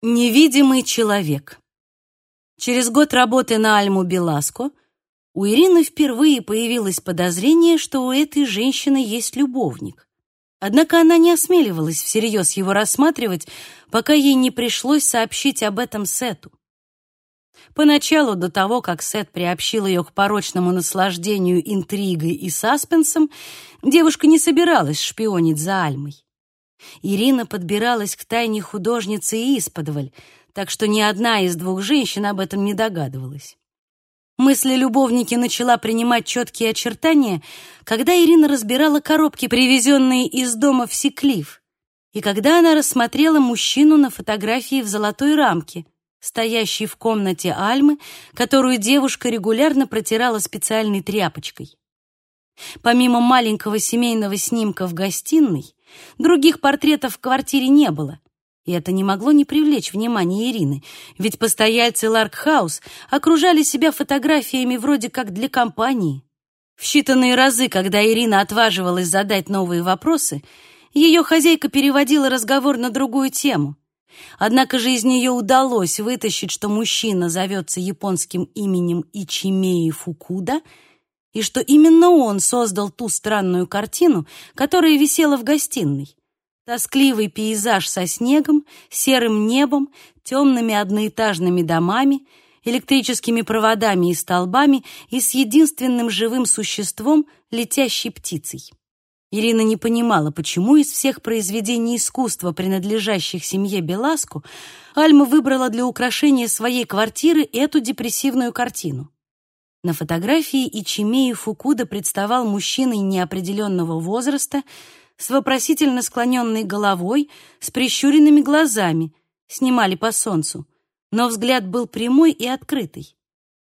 Невидимый человек. Через год работы на Альму Беласко у Ирины впервые появилось подозрение, что у этой женщины есть любовник. Однако она не осмеливалась всерьез его рассматривать, пока ей не пришлось сообщить об этом Сету. Поначалу, до того, как Сет приобщил ее к порочному наслаждению интригой и саспенсом, девушка не собиралась шпионить за Альмой. Ирина подбиралась к тайне художницы исподволь, так что ни одна из двух женщин об этом не догадывалась. Мысли любовники начала принимать четкие очертания, когда Ирина разбирала коробки, привезенные из дома в Секлив, и когда она рассмотрела мужчину на фотографии в золотой рамке, стоящей в комнате Альмы, которую девушка регулярно протирала специальной тряпочкой. Помимо маленького семейного снимка в гостиной, других портретов в квартире не было, и это не могло не привлечь внимания Ирины, ведь постояльцы Ларкхаус окружали себя фотографиями вроде как для компании. В считанные разы, когда Ирина отваживалась задать новые вопросы, ее хозяйка переводила разговор на другую тему. Однако же из нее удалось вытащить, что мужчина зовется японским именем Ичимеи Фукуда — и что именно он создал ту странную картину, которая висела в гостиной. Тоскливый пейзаж со снегом, серым небом, темными одноэтажными домами, электрическими проводами и столбами и с единственным живым существом — летящей птицей. Ирина не понимала, почему из всех произведений искусства, принадлежащих семье Беласку, Альма выбрала для украшения своей квартиры эту депрессивную картину. На фотографии Ичимеи Фукуда представал мужчиной неопределенного возраста с вопросительно склоненной головой, с прищуренными глазами, снимали по солнцу, но взгляд был прямой и открытый.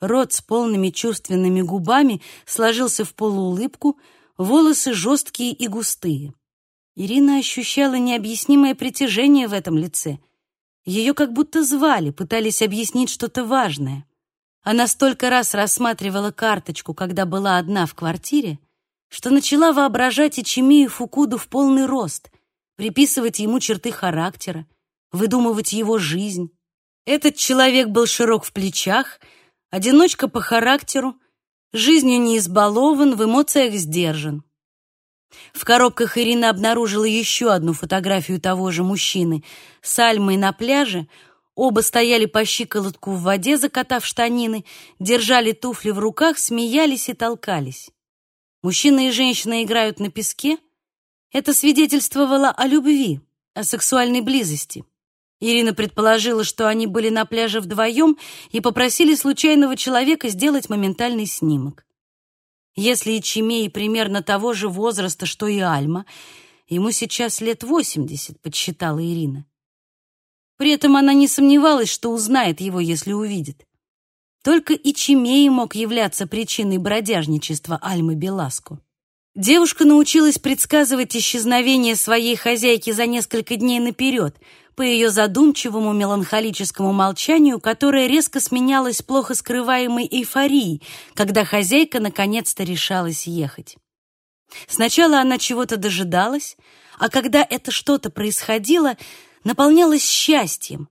Рот с полными чувственными губами сложился в полуулыбку, волосы жесткие и густые. Ирина ощущала необъяснимое притяжение в этом лице. Ее как будто звали, пытались объяснить что-то важное. Она столько раз рассматривала карточку, когда была одна в квартире, что начала воображать Ичимию Фукуду в полный рост, приписывать ему черты характера, выдумывать его жизнь. Этот человек был широк в плечах, одиночка по характеру, жизнью не избалован, в эмоциях сдержан. В коробках Ирина обнаружила еще одну фотографию того же мужчины с Альмой на пляже, Оба стояли по щиколотку в воде, закатав штанины, держали туфли в руках, смеялись и толкались. Мужчина и женщина играют на песке. Это свидетельствовало о любви, о сексуальной близости. Ирина предположила, что они были на пляже вдвоем и попросили случайного человека сделать моментальный снимок. Если Ичимей примерно того же возраста, что и Альма, ему сейчас лет восемьдесят, подсчитала Ирина. При этом она не сомневалась, что узнает его, если увидит. Только Ичимей мог являться причиной бродяжничества Альмы Беласку. Девушка научилась предсказывать исчезновение своей хозяйки за несколько дней наперед, по ее задумчивому меланхолическому молчанию, которое резко сменялось плохо скрываемой эйфорией, когда хозяйка наконец-то решалась ехать. Сначала она чего-то дожидалась, а когда это что-то происходило, наполнялась счастьем.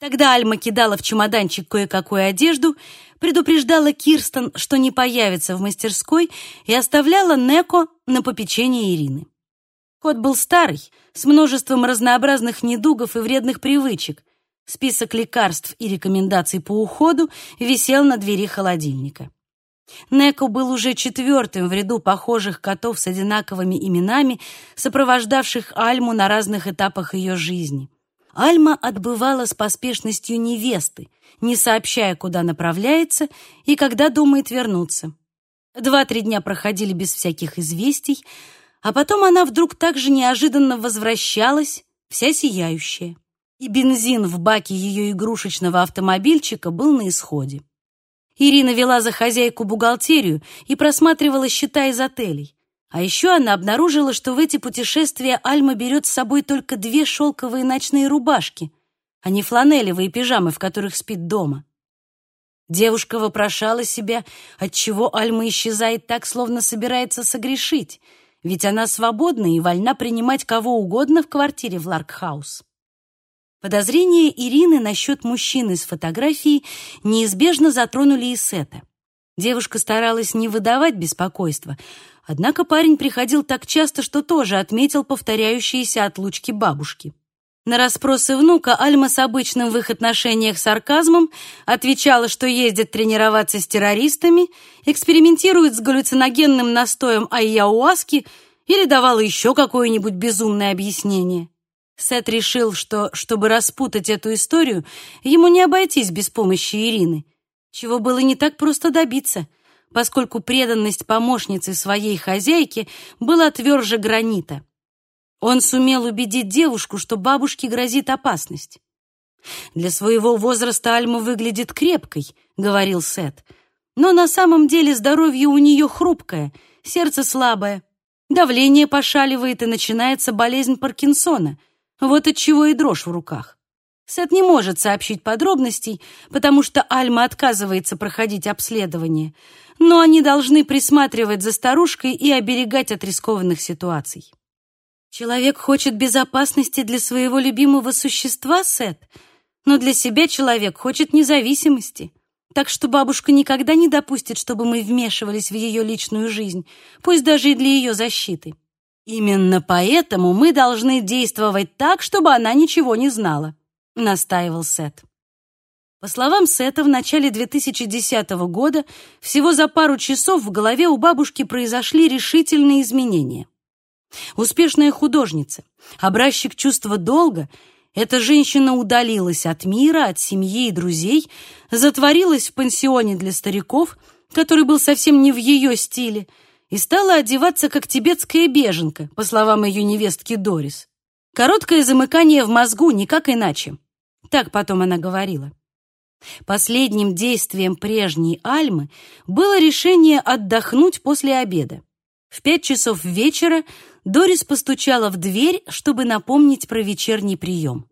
Тогда Альма кидала в чемоданчик кое-какую одежду, предупреждала Кирстен, что не появится в мастерской, и оставляла Неко на попечение Ирины. Кот был старый, с множеством разнообразных недугов и вредных привычек. Список лекарств и рекомендаций по уходу висел на двери холодильника. Неко был уже четвертым в ряду похожих котов с одинаковыми именами, сопровождавших Альму на разных этапах ее жизни. Альма отбывала с поспешностью невесты, не сообщая, куда направляется и когда думает вернуться. Два-три дня проходили без всяких известий, а потом она вдруг так же неожиданно возвращалась, вся сияющая. И бензин в баке ее игрушечного автомобильчика был на исходе. Ирина вела за хозяйку бухгалтерию и просматривала счета из отелей. А еще она обнаружила, что в эти путешествия Альма берет с собой только две шелковые ночные рубашки, а не фланелевые пижамы, в которых спит дома. Девушка вопрошала себя, отчего Альма исчезает так, словно собирается согрешить, ведь она свободна и вольна принимать кого угодно в квартире в Ларкхаус. Подозрения Ирины насчет мужчины с фотографией неизбежно затронули и Сета. Девушка старалась не выдавать беспокойства, однако парень приходил так часто, что тоже отметил повторяющиеся отлучки бабушки. На расспросы внука Альма с обычным в их отношениях сарказмом отвечала, что ездит тренироваться с террористами, экспериментирует с галлюциногенным настоем айяуаски или давала еще какое-нибудь безумное объяснение. Сет решил, что, чтобы распутать эту историю, ему не обойтись без помощи Ирины, чего было не так просто добиться, поскольку преданность помощницы своей хозяйки была тверже гранита. Он сумел убедить девушку, что бабушке грозит опасность. «Для своего возраста Альма выглядит крепкой», — говорил Сет. «Но на самом деле здоровье у нее хрупкое, сердце слабое, давление пошаливает и начинается болезнь Паркинсона. Вот от чего и дрожь в руках. Сет не может сообщить подробностей, потому что Альма отказывается проходить обследование, но они должны присматривать за старушкой и оберегать от рискованных ситуаций. Человек хочет безопасности для своего любимого существа, Сет, но для себя человек хочет независимости. Так что бабушка никогда не допустит, чтобы мы вмешивались в ее личную жизнь, пусть даже и для ее защиты. Именно поэтому мы должны действовать так, чтобы она ничего не знала, настаивал Сет. По словам Сета, в начале 2010 года всего за пару часов в голове у бабушки произошли решительные изменения. Успешная художница, образчик чувства долга, эта женщина удалилась от мира, от семьи и друзей, затворилась в пансионе для стариков, который был совсем не в ее стиле, и стала одеваться как тибетская беженка, по словам ее невестки Дорис. Короткое замыкание в мозгу, никак иначе. Так потом она говорила. Последним действием прежней Альмы было решение отдохнуть после обеда. В пять часов вечера Дорис постучала в дверь, чтобы напомнить про вечерний прием.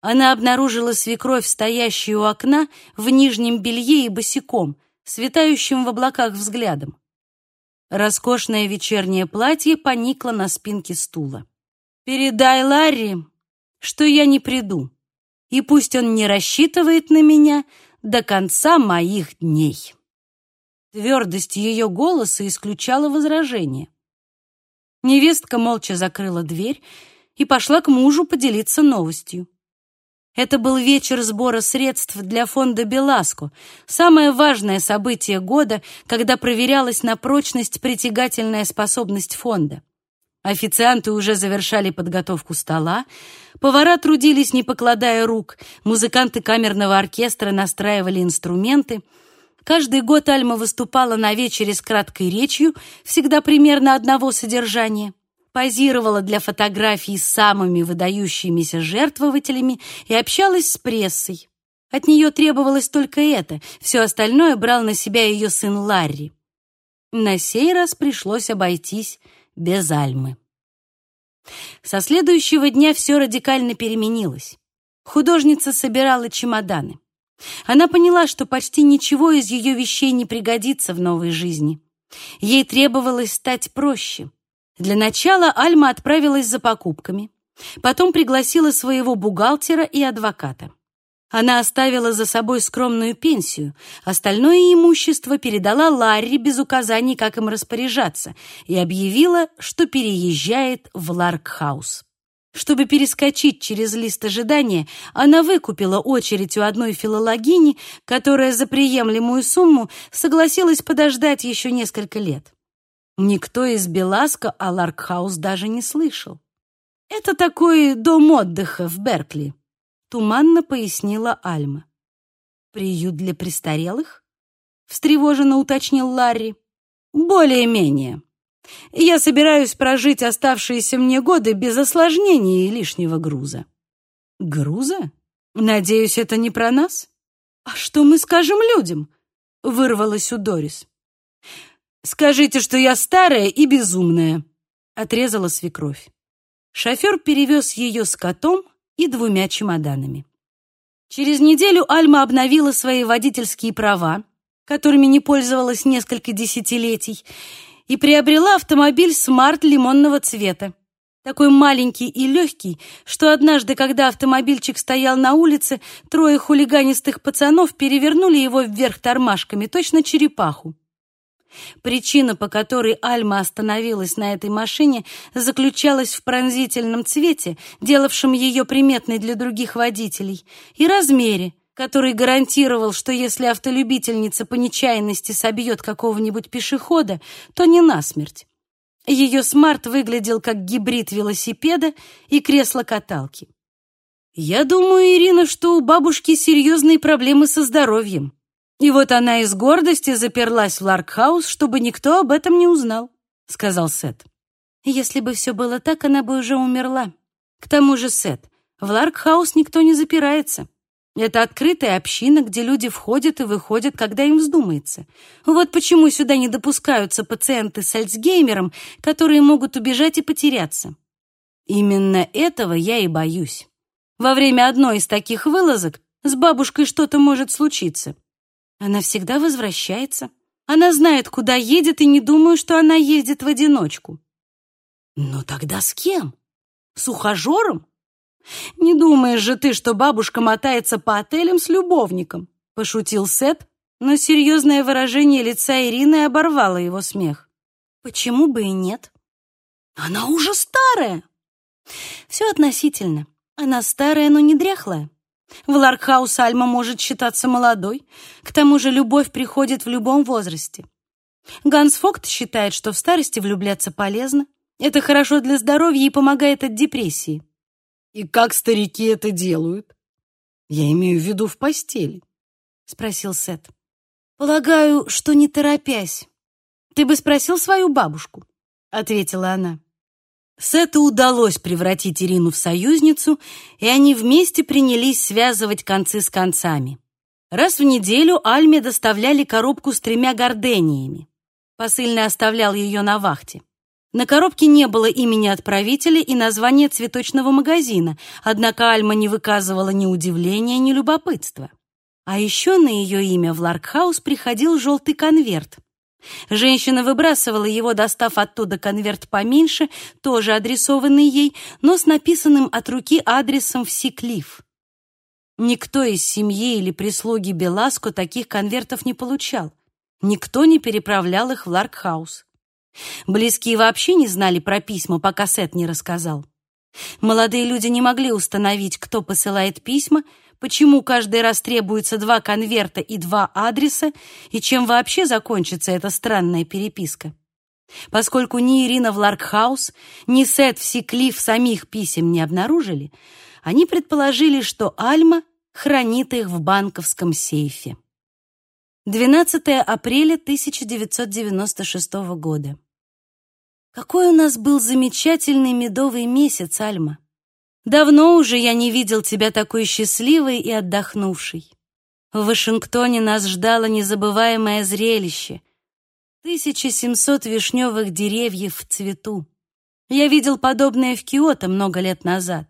Она обнаружила свекровь, стоящую у окна, в нижнем белье и босиком, светающим в облаках взглядом. Роскошное вечернее платье поникло на спинке стула. «Передай Ларри, что я не приду, и пусть он не рассчитывает на меня до конца моих дней». Твердость ее голоса исключала возражение. Невестка молча закрыла дверь и пошла к мужу поделиться новостью. Это был вечер сбора средств для фонда Беласко, самое важное событие года, когда проверялась на прочность притягательная способность фонда. Официанты уже завершали подготовку стола, повара трудились, не покладая рук, музыканты камерного оркестра настраивали инструменты — Каждый год Альма выступала на вечере с краткой речью, всегда примерно одного содержания, позировала для фотографий с самыми выдающимися жертвователями и общалась с прессой. От нее требовалось только это, все остальное брал на себя ее сын Ларри. На сей раз пришлось обойтись без Альмы. Со следующего дня все радикально переменилось. Художница собирала чемоданы. Она поняла, что почти ничего из ее вещей не пригодится в новой жизни. Ей требовалось стать проще. Для начала Альма отправилась за покупками, потом пригласила своего бухгалтера и адвоката. Она оставила за собой скромную пенсию, остальное имущество передала Ларри без указаний, как им распоряжаться, и объявила, что переезжает в Ларкхаус. Чтобы перескочить через лист ожидания, она выкупила очередь у одной филологини, которая за приемлемую сумму согласилась подождать еще несколько лет. Никто из Беласко о Ларкхаус даже не слышал. «Это такой дом отдыха в Беркли», — туманно пояснила Альма. «Приют для престарелых?» — встревоженно уточнил Ларри. «Более-менее», я собираюсь прожить оставшиеся мне годы без осложнений и лишнего груза. Груза? Надеюсь, это не про нас? А что мы скажем людям? Вырвалась у Дорис. Скажите, что я старая и безумная, отрезала свекровь. Шофер перевез ее с котом и двумя чемоданами. Через неделю Альма обновила свои водительские права, которыми не пользовалась несколько десятилетий, и приобрела автомобиль «Смарт» лимонного цвета. такой маленький и легкий, что однажды, когда автомобильчик стоял на улице, трое хулиганистых пацанов перевернули его вверх тормашками, точно черепаху. Причина, по которой Альма остановилась на этой машине, заключалась в пронзительном цвете, делавшем ее приметной для других водителей, и размере, который гарантировал, что если автолюбительница по нечаянности собьет какого-нибудь пешехода, то не насмерть. Ее смарт выглядел как гибрид велосипеда и кресла-каталки. Я думаю, Ирина, что у бабушки серьезные проблемы со здоровьем. И вот она из гордости заперлась в Ларкхаус, чтобы никто об этом не узнал, сказал Сет. Если бы все было так, она бы уже умерла. К тому же, Сет, в Ларкхаус никто не запирается. Это открытая община, где люди входят и выходят, когда им вздумается. Вот почему сюда не допускаются пациенты с Альцгеймером, которые могут убежать и потеряться. Именно этого я и боюсь. Во время одной из таких вылазок с бабушкой что-то может случиться. Она всегда возвращается. Она знает, куда едет, и не думаю, что она ездит в одиночку. Но тогда с кем? С ухажером? Не думаешь же ты, что бабушка мотается по отелям с любовником? Пошутил Сет, но серьезное выражение лица Ирины оборвало его смех. Почему бы и нет? Она уже старая. Все относительно. Она старая, но не дряхлая. В Ларкхаус Альма может считаться молодой. К тому же любовь приходит в любом возрасте. Ганс Фокт считает, что в старости влюбляться полезно. Это хорошо для здоровья и помогает от депрессии. И как старики это делают? Я имею в виду в постели, спросил Сет. Полагаю, что не торопясь. Ты бы спросил свою бабушку, ответила она. Сету удалось превратить Ирину в союзницу, и они вместе принялись связывать концы с концами. Раз в неделю Альме доставляли коробку с тремя гордениями. Посыльный оставлял ее на вахте. На коробке не было имени отправителя и названия цветочного магазина, однако Альма не выказывала ни удивления, ни любопытства. А еще на ее имя в Ларкхаус приходил желтый конверт. Женщина выбрасывала его, достав оттуда конверт поменьше, тоже адресованный ей, но с написанным от руки адресом в Сиклиф. Никто из семьи или прислуги Беласко таких конвертов не получал. Никто не переправлял их в Ларкхаус. Близкие вообще не знали про письма, пока Сет не рассказал. Молодые люди не могли установить, кто посылает письма, почему каждый раз требуется два конверта и два адреса, и чем вообще закончится эта странная переписка. Поскольку ни Ирина в Ларкхаус, ни Сет в Сиклиф самих писем не обнаружили, они предположили, что Альма хранит их в банковском сейфе. 12 апреля 1996 года. Какой у нас был замечательный медовый месяц, Альма. Давно уже я не видел тебя такой счастливой и отдохнувшей. В Вашингтоне нас ждало незабываемое зрелище. 1700 вишневых деревьев в цвету. Я видел подобное в Киото много лет назад.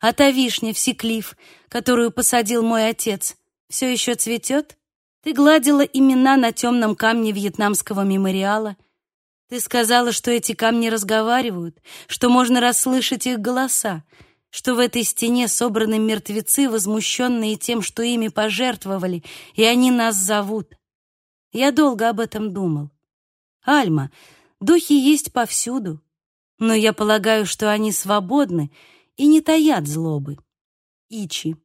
А та вишня в Секлиф, которую посадил мой отец, все еще цветет? Ты гладила имена на темном камне вьетнамского мемориала — ты сказала, что эти камни разговаривают, что можно расслышать их голоса, что в этой стене собраны мертвецы, возмущенные тем, что ими пожертвовали, и они нас зовут. Я долго об этом думал. Альма, духи есть повсюду, но я полагаю, что они свободны и не таят злобы. Ичи.